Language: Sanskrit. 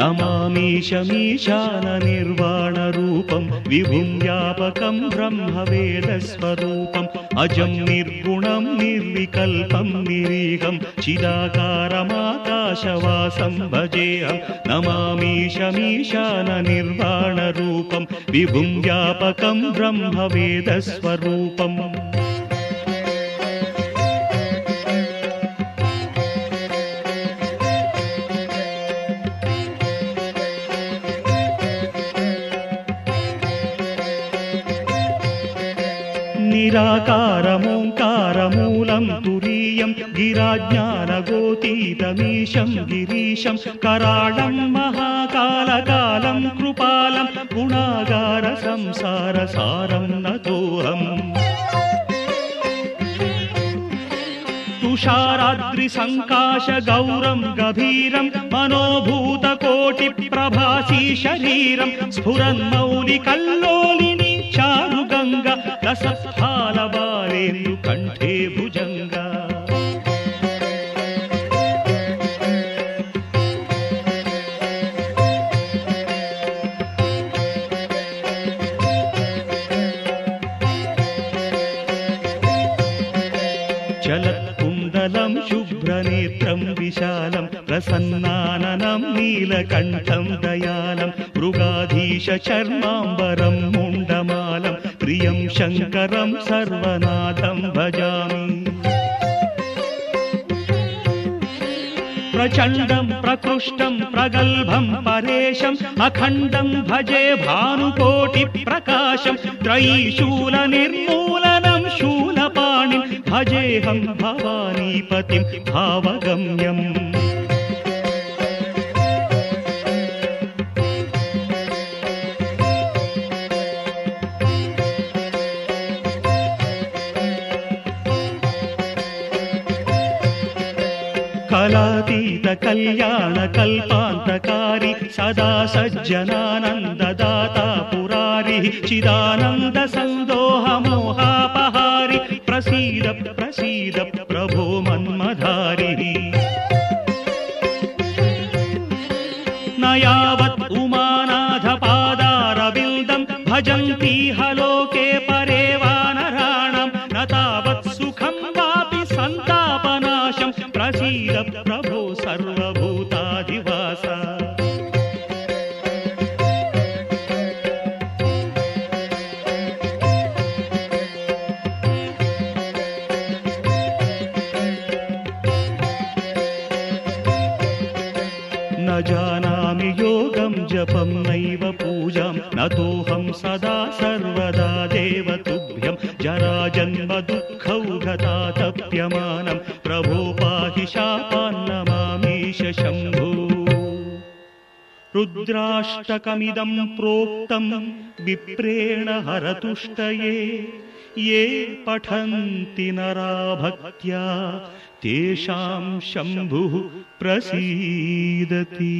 नमामीशमीशाननिर्वाणरूपं विभुं व्यापकं ब्रह्मवेदस्वरूपम् अजं निर्गुणं निर्विकल्पं निरीहं चिदाकारमाकाशवासं भजेऽहं नमामीशमीशाननिर्वाणरूपं विभुं व्यापकं ब्रह्मवेदस्वरूपम् నిరాకారమోంకారమూలం తురీయం గిరాజ్ఞానగోతీతమీశం గిరీశం కరాళం మహాకాలకాలం కృపాలం గుణాగార సంసార సారం నోహం తుషారాద్రి సంకాశ గౌరం గభీరం మనోభూతకోటి ప్రభాసీ శరీరం స్ఫురన్మౌలికల్లో रसफालबालेन्दु कण्ठे भुजङ्गा। चलत्कुण्डलं शुभ्रनेत्रं विशालं प्रसन्नाननं नीलकण्ठं दयालं मृगाधीशचर्माम्बरं प्रियं शङ्करं सर्वनाथं भजामि। प्रचण्डं प्रकृष्टं प्रगल्भं परेशम् अखण्डं भजे भानुकोटिप्रकाशं त्रयीशूलनिर्मूलनं शूलपाणिं भजेऽहं भवानीपतिं भावगम्यम् कलातीतकल्याणकल्पान्तकारी सदा सज्जनानन्ददाता पुरारिः चिदानन्दसन्दोहमोहापहारि प्रसीद प्रसीद प्रभो मन्मधारिः। न यावत् उमानाथपादारविन्दं भजन्ति जानामि योगं जपं नैव पूजां। नतोऽहं सदा सर्वदा देव तुभ्यं जराजन्म दुःखौघतातप्यमानं प्रभो पाहि शापान्नमामीश शम्भो। रुद्राष्टकमिदं प्रोक्तं विप्रेण हरतुष्टये ये पठन्ति नरा भक्त्या तेषां शम्भुः प्रसीदति